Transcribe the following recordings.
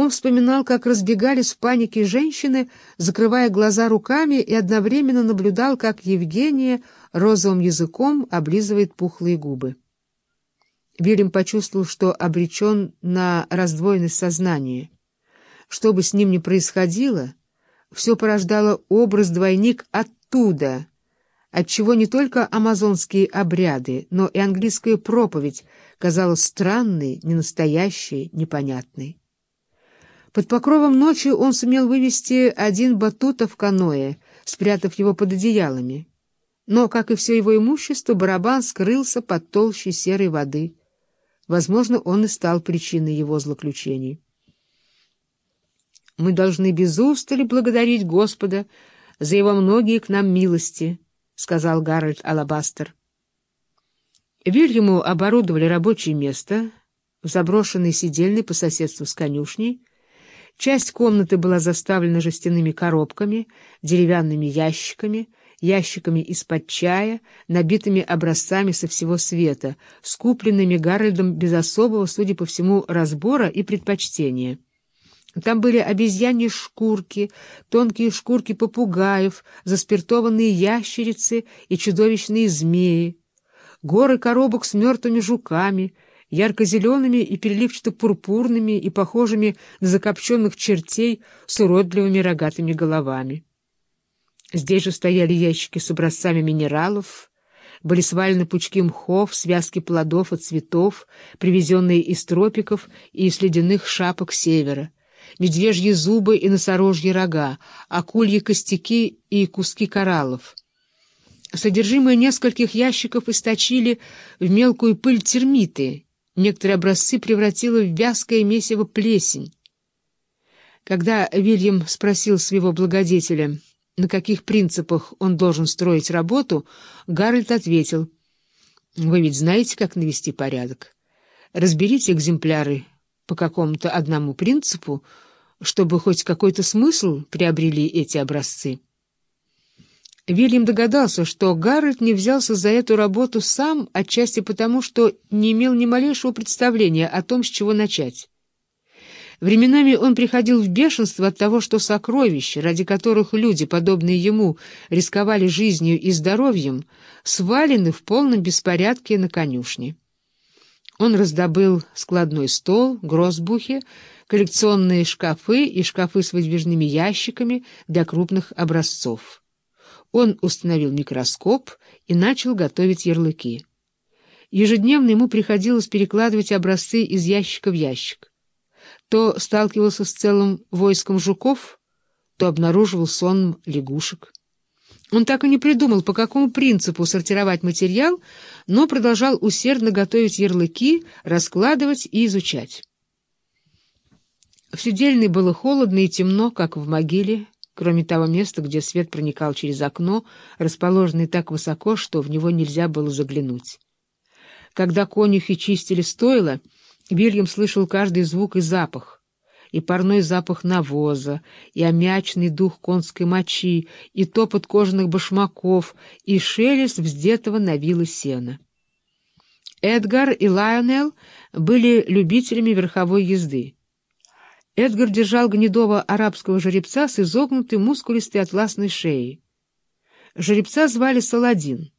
Он вспоминал, как разбегались в панике женщины, закрывая глаза руками, и одновременно наблюдал, как Евгения розовым языком облизывает пухлые губы. Вильям почувствовал, что обречен на раздвоенность сознания. Что бы с ним ни происходило, все порождало образ-двойник оттуда, отчего не только амазонские обряды, но и английская проповедь казалась странной, ненастоящей, непонятной. Под покровом ночи он сумел вывести один батута в каное, спрятав его под одеялами. Но, как и все его имущество, барабан скрылся под толщей серой воды. Возможно, он и стал причиной его злоключений. «Мы должны без устали благодарить Господа за его многие к нам милости», — сказал Гарольд Алабастер. Вильяму оборудовали рабочее место в заброшенной сидельной по соседству с конюшней, Часть комнаты была заставлена жестяными коробками, деревянными ящиками, ящиками из-под чая, набитыми образцами со всего света, скупленными Гарольдом без особого, судя по всему, разбора и предпочтения. Там были обезьяньи шкурки, тонкие шкурки попугаев, заспиртованные ящерицы и чудовищные змеи, горы коробок с мертвыми жуками — ярко-зелеными и переливчато-пурпурными и похожими на закопченных чертей с уродливыми рогатыми головами. Здесь же стояли ящики с образцами минералов, были свалены пучки мхов, связки плодов и цветов, привезенные из тропиков и из ледяных шапок севера, медвежьи зубы и носорожьи рога, акульи костяки и куски кораллов. Содержимое нескольких ящиков источили в мелкую пыль термиты, Некоторые образцы превратила в вязкое месиво плесень. Когда Вильям спросил своего благодетеля, на каких принципах он должен строить работу, Гарольд ответил, «Вы ведь знаете, как навести порядок. Разберите экземпляры по какому-то одному принципу, чтобы хоть какой-то смысл приобрели эти образцы». Вильям догадался, что Гаррет не взялся за эту работу сам, отчасти потому, что не имел ни малейшего представления о том, с чего начать. Временами он приходил в бешенство от того, что сокровища, ради которых люди, подобные ему, рисковали жизнью и здоровьем, свалены в полном беспорядке на конюшне. Он раздобыл складной стол, грозбухи, коллекционные шкафы и шкафы с выдвижными ящиками для крупных образцов. Он установил микроскоп и начал готовить ярлыки. Ежедневно ему приходилось перекладывать образцы из ящика в ящик. То сталкивался с целым войском жуков, то обнаруживал сон лягушек. Он так и не придумал, по какому принципу сортировать материал, но продолжал усердно готовить ярлыки, раскладывать и изучать. В сидельной было холодно и темно, как в могиле, кроме того места, где свет проникал через окно, расположенное так высоко, что в него нельзя было заглянуть. Когда конюхи чистили стойло, Вильям слышал каждый звук и запах, и парной запах навоза, и аммиачный дух конской мочи, и топот кожаных башмаков, и шелест вздетого на вилы сена. Эдгар и Лайонел были любителями верховой езды. Эдгар держал гнедого арабского жеребца с изогнутой мускулистой атласной шеей. Жеребца звали Саладин.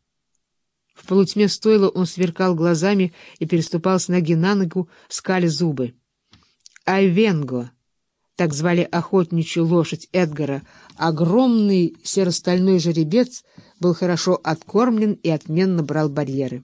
В полутьме стойла он сверкал глазами и переступал с ноги на ногу, скали зубы. Айвенго, так звали охотничью лошадь Эдгара, огромный серостальной жеребец, был хорошо откормлен и отменно брал барьеры.